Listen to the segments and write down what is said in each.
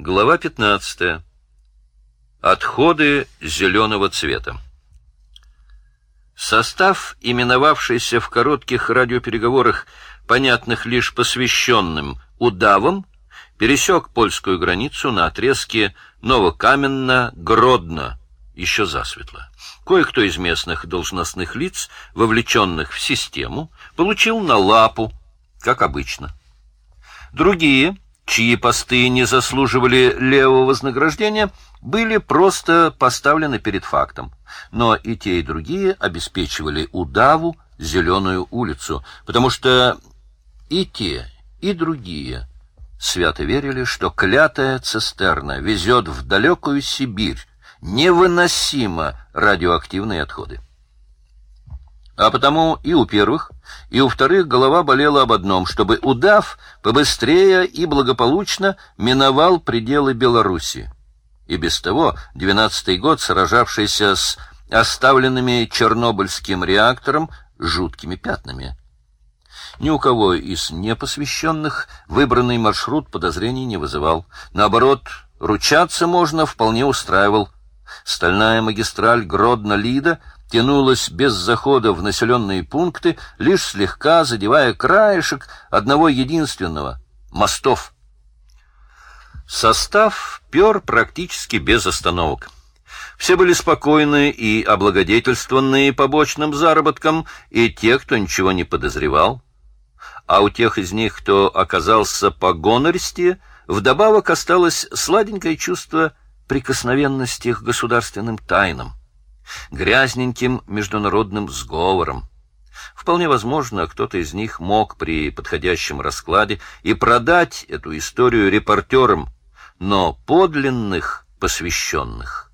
Глава 15. Отходы зеленого цвета. Состав, именовавшийся в коротких радиопереговорах, понятных лишь посвященным удавам, пересек польскую границу на отрезке Новокаменно-Гродно, еще засветло. Кое-кто из местных должностных лиц, вовлеченных в систему, получил на лапу, как обычно. Другие — чьи посты не заслуживали левого вознаграждения, были просто поставлены перед фактом. Но и те, и другие обеспечивали удаву зеленую улицу, потому что и те, и другие свято верили, что клятая цистерна везет в далекую Сибирь невыносимо радиоактивные отходы. А потому и у первых, и у вторых голова болела об одном, чтобы удав побыстрее и благополучно миновал пределы Белоруссии. И без того двенадцатый год, сражавшийся с оставленными Чернобыльским реактором жуткими пятнами. Ни у кого из непосвященных выбранный маршрут подозрений не вызывал. Наоборот, ручаться можно вполне устраивал. Стальная магистраль Гродно-Лида — тянулась без захода в населенные пункты, лишь слегка задевая краешек одного единственного — мостов. Состав пер практически без остановок. Все были спокойны и облагодетельствованные побочным заработком, и те, кто ничего не подозревал. А у тех из них, кто оказался по гонористе, вдобавок осталось сладенькое чувство прикосновенности к государственным тайнам грязненьким международным сговором. Вполне возможно, кто-то из них мог при подходящем раскладе и продать эту историю репортерам, но подлинных посвященных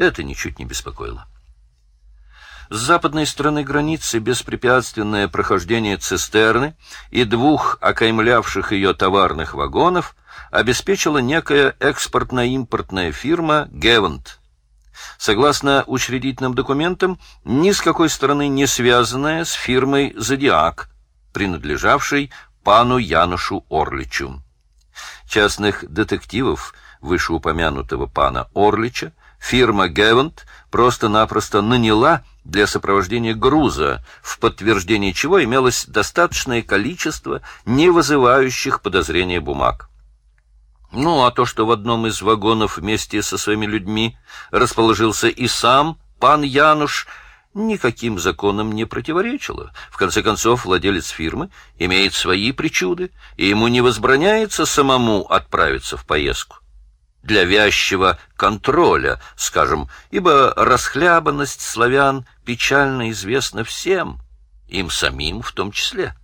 это ничуть не беспокоило. С западной стороны границы беспрепятственное прохождение цистерны и двух окаймлявших ее товарных вагонов обеспечила некая экспортно-импортная фирма «Гевант», согласно учредительным документам, ни с какой стороны не связанная с фирмой «Зодиак», принадлежавшей пану Янушу Орличу. Частных детективов вышеупомянутого пана Орлича фирма «Гевант» просто-напросто наняла для сопровождения груза, в подтверждение чего имелось достаточное количество не вызывающих подозрения бумаг. Ну, а то, что в одном из вагонов вместе со своими людьми расположился и сам пан Януш, никаким законам не противоречило. В конце концов, владелец фирмы имеет свои причуды, и ему не возбраняется самому отправиться в поездку. Для вязчего контроля, скажем, ибо расхлябанность славян печально известна всем, им самим в том числе.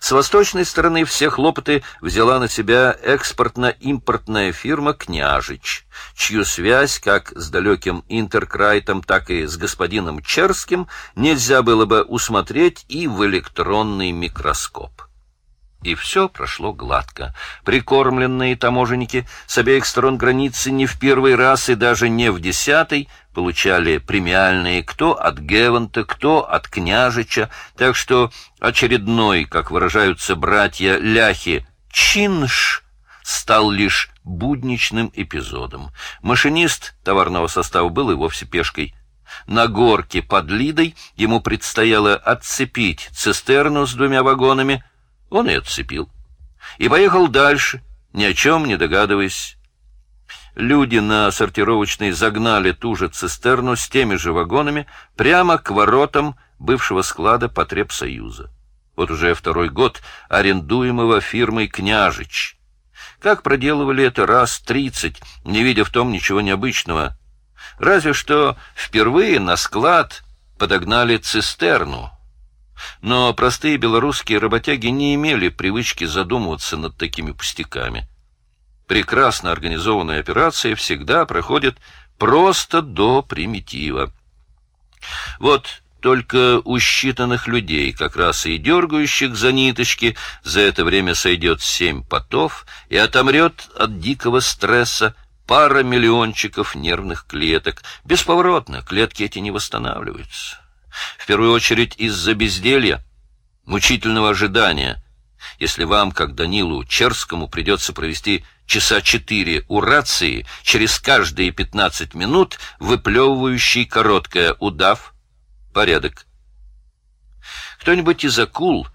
С восточной стороны все хлопоты взяла на себя экспортно-импортная фирма «Княжич», чью связь как с далеким Интеркрайтом, так и с господином Черским нельзя было бы усмотреть и в электронный микроскоп. И все прошло гладко. Прикормленные таможенники с обеих сторон границы не в первый раз и даже не в десятый получали премиальные кто от Геванта, кто от Княжича, так что очередной, как выражаются братья ляхи, чинш стал лишь будничным эпизодом. Машинист товарного состава был и вовсе пешкой. На горке под Лидой ему предстояло отцепить цистерну с двумя вагонами — он и отцепил. И поехал дальше, ни о чем не догадываясь. Люди на сортировочной загнали ту же цистерну с теми же вагонами прямо к воротам бывшего склада Потребсоюза. Вот уже второй год арендуемого фирмой «Княжич». Как проделывали это раз тридцать, не видя в том ничего необычного. Разве что впервые на склад подогнали цистерну, но простые белорусские работяги не имели привычки задумываться над такими пустяками. Прекрасно организованная операция всегда проходит просто до примитива. Вот только у считанных людей, как раз и дергающих за ниточки, за это время сойдет семь потов и отомрет от дикого стресса пара миллиончиков нервных клеток. Бесповоротно клетки эти не восстанавливаются. В первую очередь из-за безделья, мучительного ожидания если вам, как Данилу Черскому, придется провести часа четыре у рации, через каждые пятнадцать минут выплевывающий короткое «удав», порядок. Кто-нибудь из акул,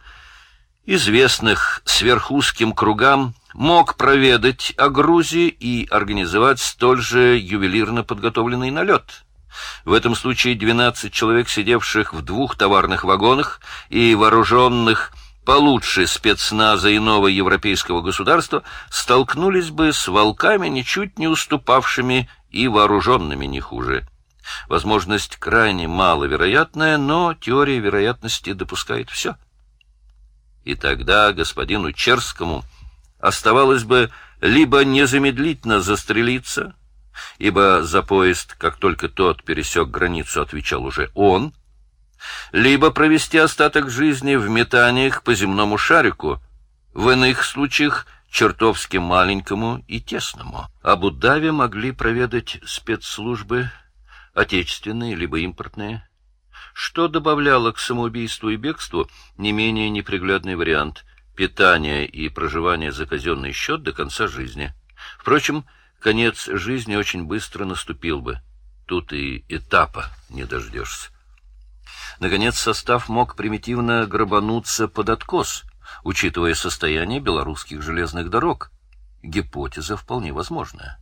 известных сверхузким кругам, мог проведать о Грузии и организовать столь же ювелирно подготовленный налет. В этом случае 12 человек, сидевших в двух товарных вагонах и вооруженных получше спецназа иного европейского государства, столкнулись бы с волками, ничуть не уступавшими и вооруженными не хуже. Возможность крайне маловероятная, но теория вероятности допускает все. И тогда господину Черскому оставалось бы либо незамедлительно застрелиться, ибо за поезд, как только тот пересек границу, отвечал уже он, либо провести остаток жизни в метаниях по земному шарику, в иных случаях чертовски маленькому и тесному. Абу Даби могли проведать спецслужбы отечественные либо импортные, что добавляло к самоубийству и бегству не менее неприглядный вариант – питания и проживания за казенный счет до конца жизни. Впрочем, конец жизни очень быстро наступил бы. Тут и этапа не дождешься. Наконец, состав мог примитивно грабануться под откос, учитывая состояние белорусских железных дорог. Гипотеза вполне возможная.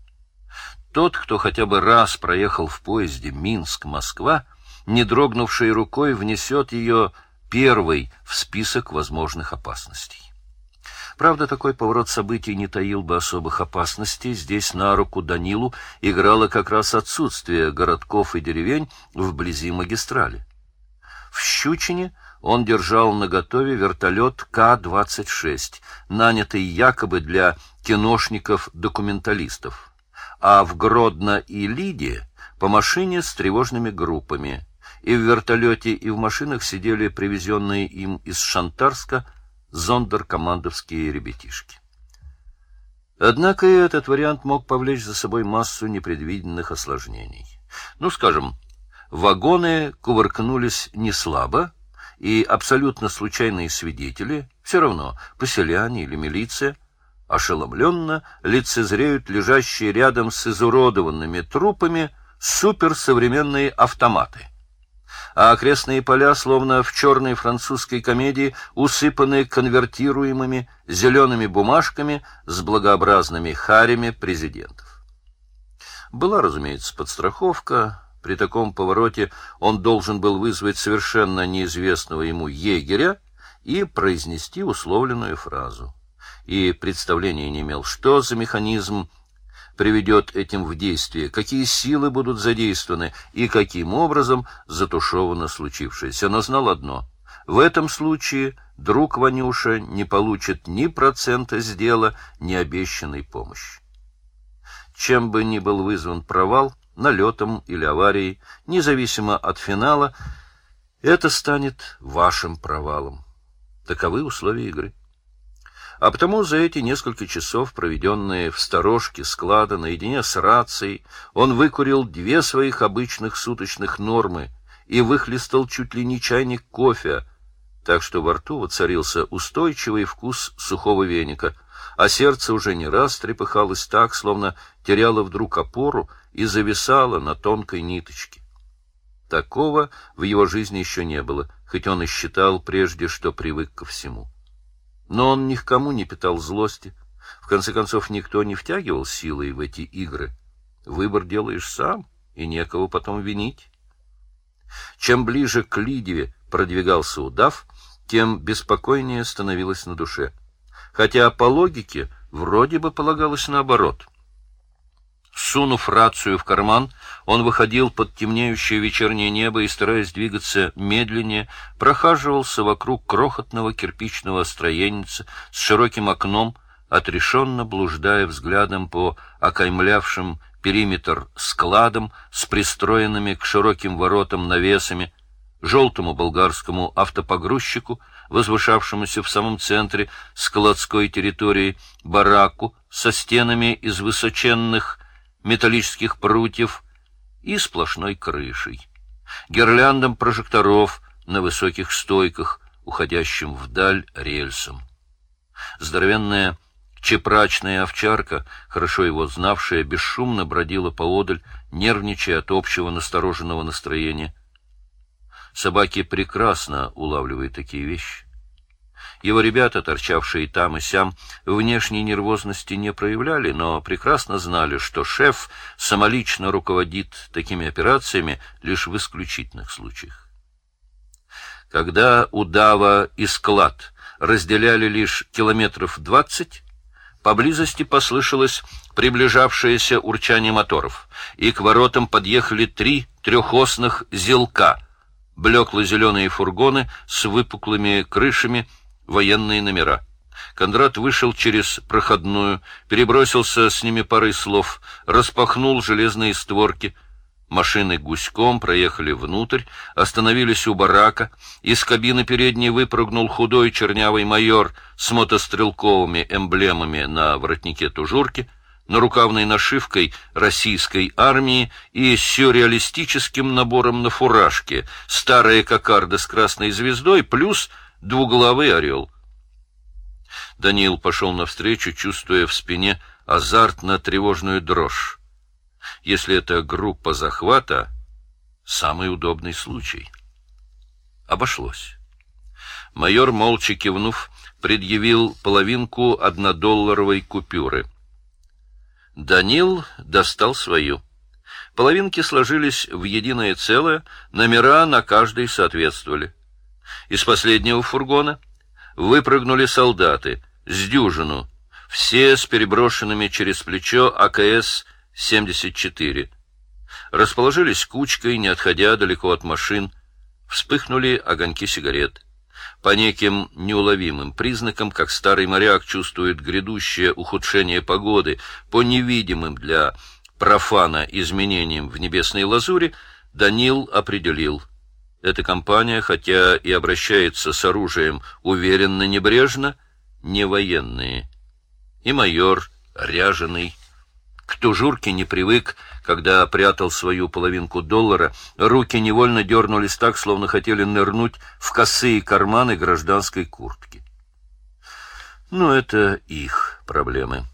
Тот, кто хотя бы раз проехал в поезде Минск-Москва, не дрогнувшей рукой внесет ее первой в список возможных опасностей. Правда, такой поворот событий не таил бы особых опасностей. Здесь на руку Данилу играло как раз отсутствие городков и деревень вблизи магистрали. В Щучине он держал наготове вертолет К-26, нанятый якобы для киношников-документалистов, а в Гродно и Лиде по машине с тревожными группами, и в вертолете и в машинах сидели привезенные им из Шантарска зондеркомандовские ребятишки. Однако и этот вариант мог повлечь за собой массу непредвиденных осложнений. Ну, скажем, вагоны кувыркнулись не слабо, и абсолютно случайные свидетели, все равно, поселяне или милиция, ошеломленно лицезреют лежащие рядом с изуродованными трупами суперсовременные автоматы. А окрестные поля, словно в черной французской комедии, усыпаны конвертируемыми зелеными бумажками с благообразными харями президентов. Была, разумеется, подстраховка, при таком повороте он должен был вызвать совершенно неизвестного ему егеря и произнести условленную фразу. И представления не имел, что за механизм приведет этим в действие, какие силы будут задействованы и каким образом затушевано случившееся. Но знал одно — в этом случае друг Ванюша не получит ни процента с дела, ни обещанной помощи. Чем бы ни был вызван провал — налетом или аварией, независимо от финала, это станет вашим провалом. Таковы условия игры. А потому за эти несколько часов, проведенные в сторожке склада наедине с рацией, он выкурил две своих обычных суточных нормы и выхлестал чуть ли не чайник кофе, так что во рту воцарился устойчивый вкус сухого веника, а сердце уже не раз трепыхалось так, словно теряло вдруг опору и зависала на тонкой ниточке. Такого в его жизни еще не было, хоть он и считал прежде, что привык ко всему. Но он ни к кому не питал злости. В конце концов, никто не втягивал силой в эти игры. Выбор делаешь сам, и некого потом винить. Чем ближе к Лидиве продвигался удав, тем беспокойнее становилось на душе. Хотя по логике вроде бы полагалось наоборот — Сунув рацию в карман, он выходил под темнеющее вечернее небо и, стараясь двигаться медленнее, прохаживался вокруг крохотного кирпичного строенница с широким окном, отрешенно блуждая взглядом по окаймлявшим периметр складам с пристроенными к широким воротам навесами, желтому болгарскому автопогрузчику, возвышавшемуся в самом центре складской территории, бараку со стенами из высоченных металлических прутьев и сплошной крышей, гирляндом прожекторов на высоких стойках, уходящим вдаль рельсом. Здоровенная чепрачная овчарка, хорошо его знавшая, бесшумно бродила поодаль, нервничая от общего настороженного настроения. Собаки прекрасно улавливают такие вещи. Его ребята, торчавшие там и сям, внешней нервозности не проявляли, но прекрасно знали, что шеф самолично руководит такими операциями лишь в исключительных случаях. Когда удава и склад разделяли лишь километров двадцать, поблизости послышалось приближавшееся урчание моторов, и к воротам подъехали три трехосных «зелка», блекло-зеленые фургоны с выпуклыми крышами, военные номера. Кондрат вышел через проходную, перебросился с ними парой слов, распахнул железные створки. Машины гуськом проехали внутрь, остановились у барака. Из кабины передней выпрыгнул худой чернявый майор с мотострелковыми эмблемами на воротнике тужурки, нарукавной нашивкой российской армии и сюрреалистическим набором на фуражке, старая кокарда с красной звездой плюс — двуглавый орел. Даниил пошел навстречу, чувствуя в спине азартно-тревожную дрожь. Если это группа захвата, самый удобный случай. Обошлось. Майор, молча кивнув, предъявил половинку однодолларовой купюры. Данил достал свою. Половинки сложились в единое целое, номера на каждой соответствовали. Из последнего фургона выпрыгнули солдаты с дюжину, все с переброшенными через плечо АКС-74. Расположились кучкой, не отходя далеко от машин. Вспыхнули огоньки сигарет. По неким неуловимым признакам, как старый моряк чувствует грядущее ухудшение погоды, по невидимым для профана изменениям в небесной лазури, Данил определил — эта компания, хотя и обращается с оружием уверенно-небрежно, не военные. И майор, ряженый, к тужурке не привык, когда прятал свою половинку доллара, руки невольно дернулись так, словно хотели нырнуть в косые карманы гражданской куртки. Но это их проблемы.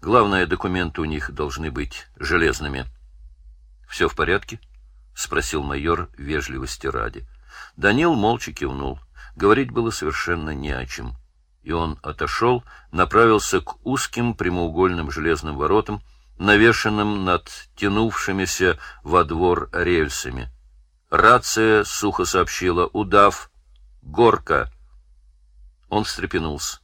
Главное, документы у них должны быть железными. Все в порядке? —— спросил майор вежливости ради. Данил молча кивнул. Говорить было совершенно не о чем. И он отошел, направился к узким прямоугольным железным воротам, навешанным над тянувшимися во двор рельсами. Рация сухо сообщила «Удав! Горка!» Он встрепенулся,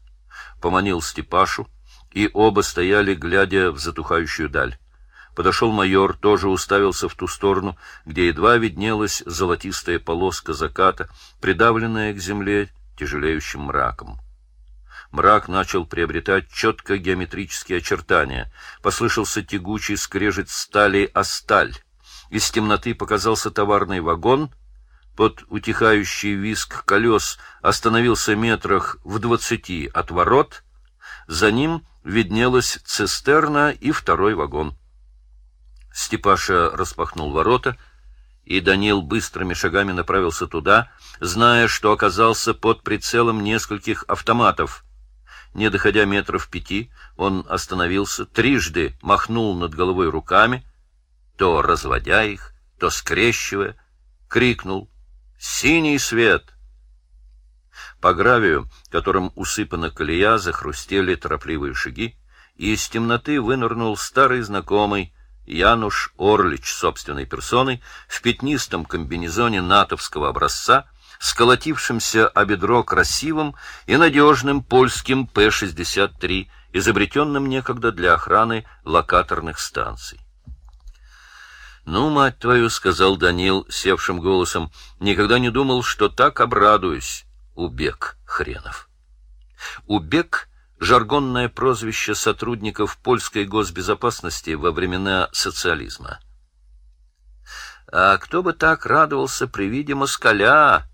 поманил Степашу, и оба стояли, глядя в затухающую даль. Подошел майор, тоже уставился в ту сторону, где едва виднелась золотистая полоска заката, придавленная к земле тяжелеющим мраком. Мрак начал приобретать четко геометрические очертания. Послышался тягучий скрежет стали о сталь. Из темноты показался товарный вагон. Под утихающий виск колес остановился метрах в двадцати от ворот. За ним виднелась цистерна и второй вагон. Степаша распахнул ворота, и Данил быстрыми шагами направился туда, зная, что оказался под прицелом нескольких автоматов. Не доходя метров пяти, он остановился, трижды махнул над головой руками, то разводя их, то скрещивая, крикнул «Синий свет!» По гравию, которым усыпана колея, захрустели торопливые шаги, и из темноты вынырнул старый знакомый, Януш Орлич собственной персоной в пятнистом комбинезоне натовского образца, сколотившимся о бедро красивым и надежным польским П-63, изобретенным некогда для охраны локаторных станций. «Ну, мать твою», — сказал Данил севшим голосом, — «никогда не думал, что так обрадуюсь, убег хренов». Убег жаргонное прозвище сотрудников польской госбезопасности во времена социализма. А кто бы так радовался при виде москаля,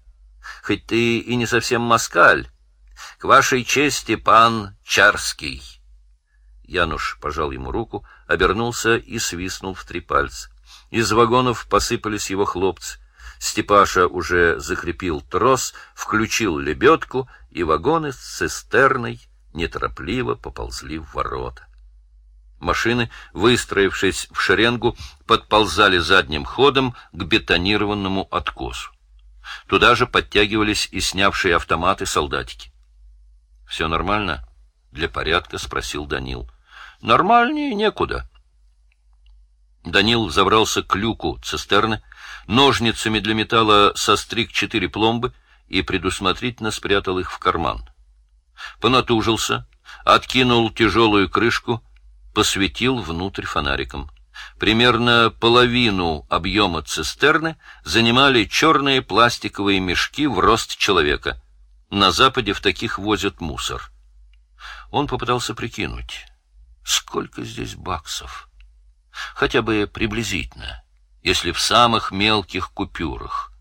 хоть ты и не совсем москаль. К вашей чести, пан Чарский. Януш пожал ему руку, обернулся и свистнул в три пальца. Из вагонов посыпались его хлопцы. Степаша уже закрепил трос, включил лебедку, и вагоны с цистерной неторопливо поползли в ворота. Машины, выстроившись в шеренгу, подползали задним ходом к бетонированному откосу. Туда же подтягивались и снявшие автоматы солдатики. — Все нормально? — для порядка спросил Данил. — Нормальнее некуда. Данил забрался к люку цистерны, ножницами для металла состриг четыре пломбы и предусмотрительно спрятал их в карман. Понатужился, откинул тяжелую крышку, посветил внутрь фонариком. Примерно половину объема цистерны занимали черные пластиковые мешки в рост человека. На Западе в таких возят мусор. Он попытался прикинуть, сколько здесь баксов. Хотя бы приблизительно, если в самых мелких купюрах.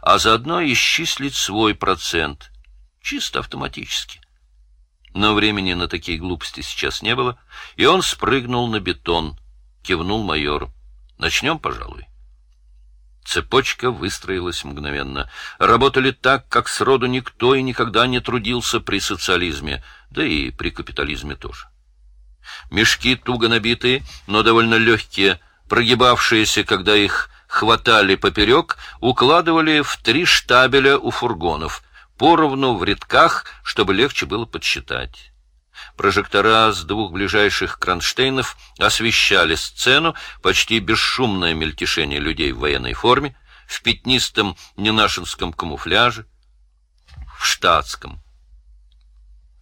А заодно исчислить свой процент, чисто автоматически. Но времени на такие глупости сейчас не было, и он спрыгнул на бетон, кивнул майору. Начнем, пожалуй. Цепочка выстроилась мгновенно. Работали так, как сроду никто и никогда не трудился при социализме, да и при капитализме тоже. Мешки туго набитые, но довольно легкие, прогибавшиеся, когда их хватали поперек, укладывали в три штабеля у фургонов — поровну в рядках, чтобы легче было подсчитать. Прожектора с двух ближайших кронштейнов освещали сцену, почти бесшумное мельтешение людей в военной форме, в пятнистом ненашинском камуфляже, в штатском.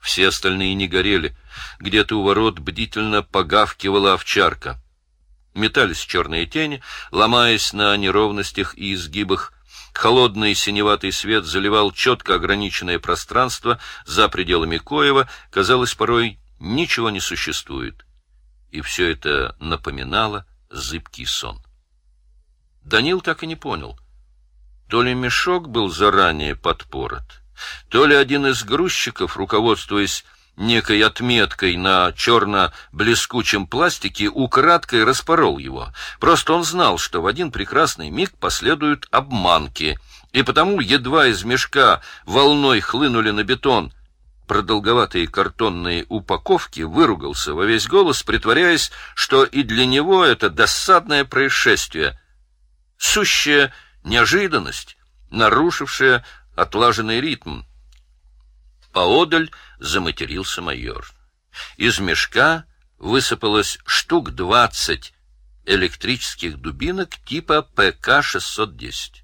Все остальные не горели. Где-то у ворот бдительно погавкивала овчарка. Метались черные тени, ломаясь на неровностях и изгибах Холодный синеватый свет заливал четко ограниченное пространство за пределами Коева. Казалось, порой ничего не существует. И все это напоминало зыбкий сон. Данил так и не понял. То ли мешок был заранее подпорот, то ли один из грузчиков, руководствуясь некой отметкой на черно-блескучем пластике, украдкой распорол его. Просто он знал, что в один прекрасный миг последуют обманки, и потому едва из мешка волной хлынули на бетон продолговатые картонные упаковки, выругался во весь голос, притворяясь, что и для него это досадное происшествие, сущая неожиданность, нарушившая отлаженный ритм. Поодаль заматерился майор. Из мешка высыпалось штук двадцать электрических дубинок типа ПК-610.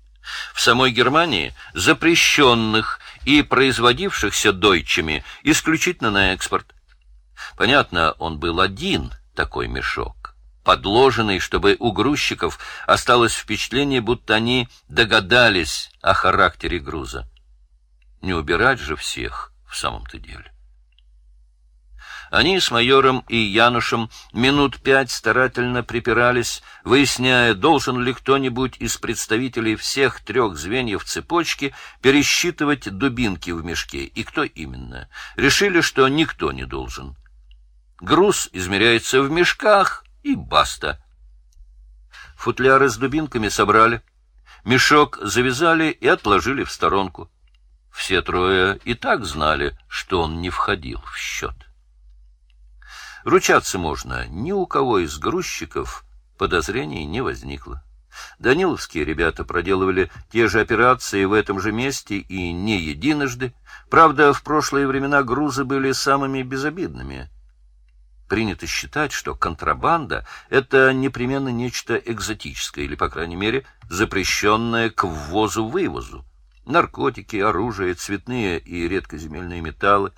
В самой Германии запрещенных и производившихся дойчами исключительно на экспорт. Понятно, он был один, такой мешок, подложенный, чтобы у грузчиков осталось впечатление, будто они догадались о характере груза. Не убирать же всех — в самом-то деле. Они с майором и Янушем минут пять старательно припирались, выясняя, должен ли кто-нибудь из представителей всех трех звеньев цепочки пересчитывать дубинки в мешке, и кто именно. Решили, что никто не должен. Груз измеряется в мешках, и баста. Футляры с дубинками собрали, мешок завязали и отложили в сторонку. Все трое и так знали, что он не входил в счет. Ручаться можно, ни у кого из грузчиков подозрений не возникло. Даниловские ребята проделывали те же операции в этом же месте и не единожды. Правда, в прошлые времена грузы были самыми безобидными. Принято считать, что контрабанда — это непременно нечто экзотическое или, по крайней мере, запрещенное к ввозу-вывозу наркотики, оружие, цветные и редкоземельные металлы.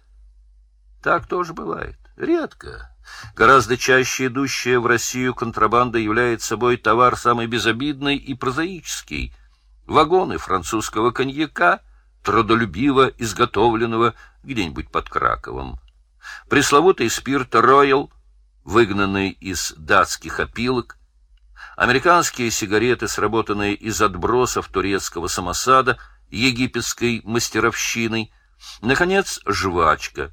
Так тоже бывает. Редко. Гораздо чаще идущая в Россию контрабанда является собой товар самый безобидный и прозаический. Вагоны французского коньяка, трудолюбиво изготовленного где-нибудь под Краковом. Пресловутый спирт «Роял», выгнанный из датских опилок, американские сигареты, сработанные из отбросов турецкого самосада — египетской мастеровщиной, наконец, жвачка,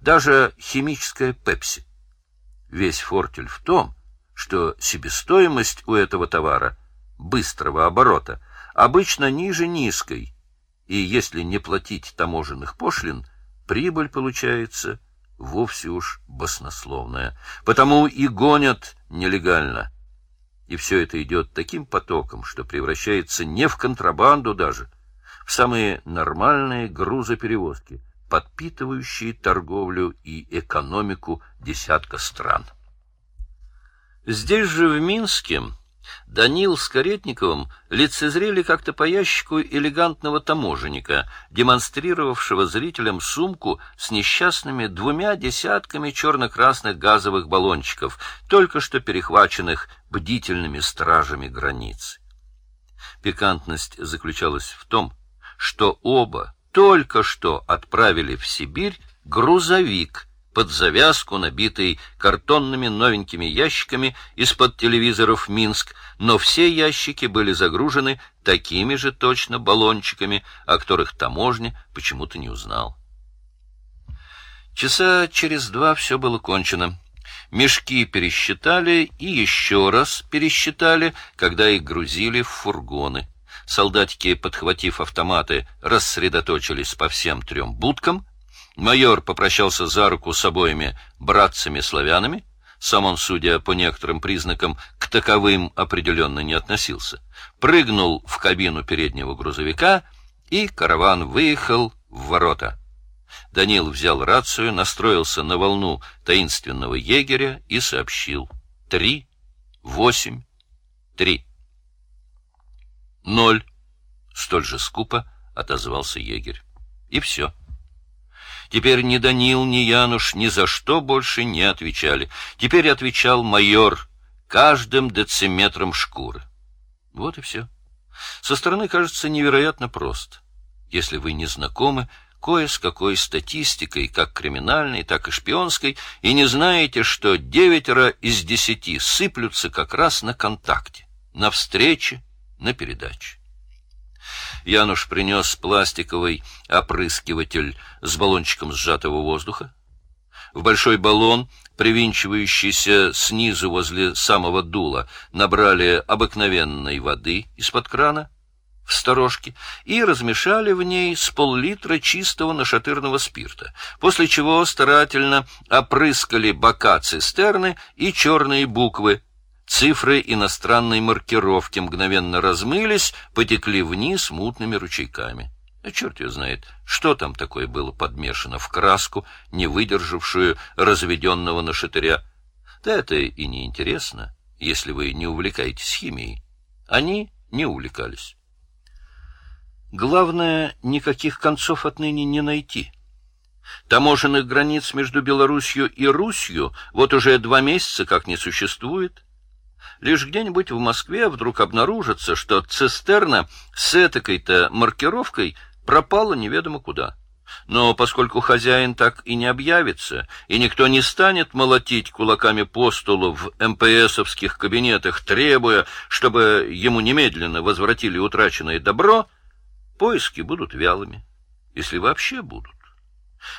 даже химическая пепси. Весь фортель в том, что себестоимость у этого товара, быстрого оборота, обычно ниже низкой, и если не платить таможенных пошлин, прибыль получается вовсе уж баснословная. Потому и гонят нелегально. И все это идет таким потоком, что превращается не в контрабанду даже, самые нормальные грузоперевозки, подпитывающие торговлю и экономику десятка стран. Здесь же, в Минске, Данил с Каретниковым лицезрели как-то по ящику элегантного таможенника, демонстрировавшего зрителям сумку с несчастными двумя десятками черно-красных газовых баллончиков, только что перехваченных бдительными стражами границ. Пикантность заключалась в том, что оба только что отправили в Сибирь грузовик под завязку, набитый картонными новенькими ящиками из-под телевизоров «Минск», но все ящики были загружены такими же точно баллончиками, о которых таможня почему-то не узнал. Часа через два все было кончено. Мешки пересчитали и еще раз пересчитали, когда их грузили в фургоны. Солдатики, подхватив автоматы, рассредоточились по всем трем будкам — Майор попрощался за руку с обоими братцами-славянами, сам он, судя по некоторым признакам, к таковым определенно не относился, прыгнул в кабину переднего грузовика, и караван выехал в ворота. Данил взял рацию, настроился на волну таинственного егеря и сообщил. Три, восемь, три. Ноль. Столь же скупо отозвался егерь. И все. Теперь ни Данил, ни Януш ни за что больше не отвечали. Теперь отвечал майор каждым дециметром шкуры. Вот и все. Со стороны кажется невероятно просто. Если вы не знакомы кое с какой статистикой, как криминальной, так и шпионской, и не знаете, что девятеро из десяти сыплются как раз на контакте, на встрече, на передаче. Януш принес пластиковый опрыскиватель с баллончиком сжатого воздуха. В большой баллон, привинчивающийся снизу возле самого дула, набрали обыкновенной воды из-под крана в сторожке и размешали в ней с пол-литра чистого нашатырного спирта, после чего старательно опрыскали бока цистерны и черные буквы Цифры иностранной маркировки мгновенно размылись, потекли вниз мутными ручейками. А черт ее знает, что там такое было подмешано в краску, не выдержавшую разведенного на шатыря. Да это и не интересно, если вы не увлекаетесь химией. Они не увлекались. Главное, никаких концов отныне не найти. Таможенных границ между Белоруссией и Русью вот уже два месяца как не существует. Лишь где-нибудь в Москве вдруг обнаружится, что цистерна с этакой-то маркировкой пропала неведомо куда. Но поскольку хозяин так и не объявится, и никто не станет молотить кулаками по столу в МПСовских кабинетах, требуя, чтобы ему немедленно возвратили утраченное добро, поиски будут вялыми, если вообще будут.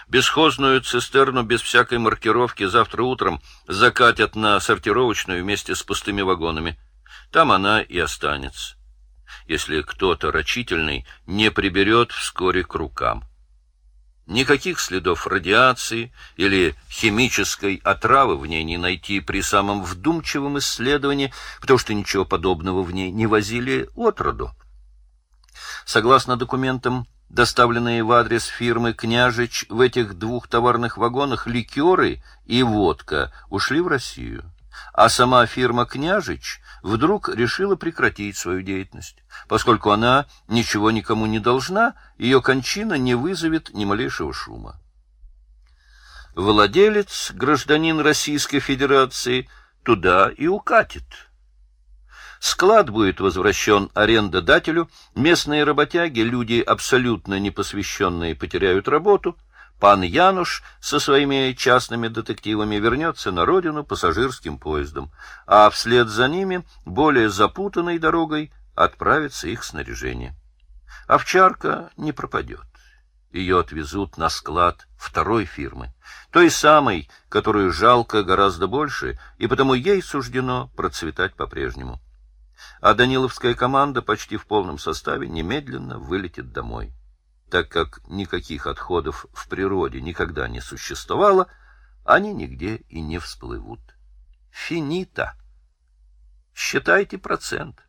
Бесхозную цистерну без всякой маркировки завтра утром закатят на сортировочную вместе с пустыми вагонами. Там она и останется, если кто-то рачительный не приберет вскоре к рукам. Никаких следов радиации или химической отравы в ней не найти при самом вдумчивом исследовании, потому что ничего подобного в ней не возили отроду. Согласно документам доставленные в адрес фирмы «Княжич» в этих двух товарных вагонах ликеры и водка ушли в Россию. А сама фирма «Княжич» вдруг решила прекратить свою деятельность. Поскольку она ничего никому не должна, ее кончина не вызовет ни малейшего шума. Владелец, гражданин Российской Федерации, туда и укатит. Склад будет возвращен арендодателю, местные работяги, люди абсолютно непосвященные, потеряют работу, пан Януш со своими частными детективами вернется на родину пассажирским поездом, а вслед за ними, более запутанной дорогой, отправится их снаряжение. Овчарка не пропадет. Ее отвезут на склад второй фирмы, той самой, которую жалко гораздо больше, и потому ей суждено процветать по-прежнему а Даниловская команда почти в полном составе немедленно вылетит домой. Так как никаких отходов в природе никогда не существовало, они нигде и не всплывут. Финита. Считайте процент.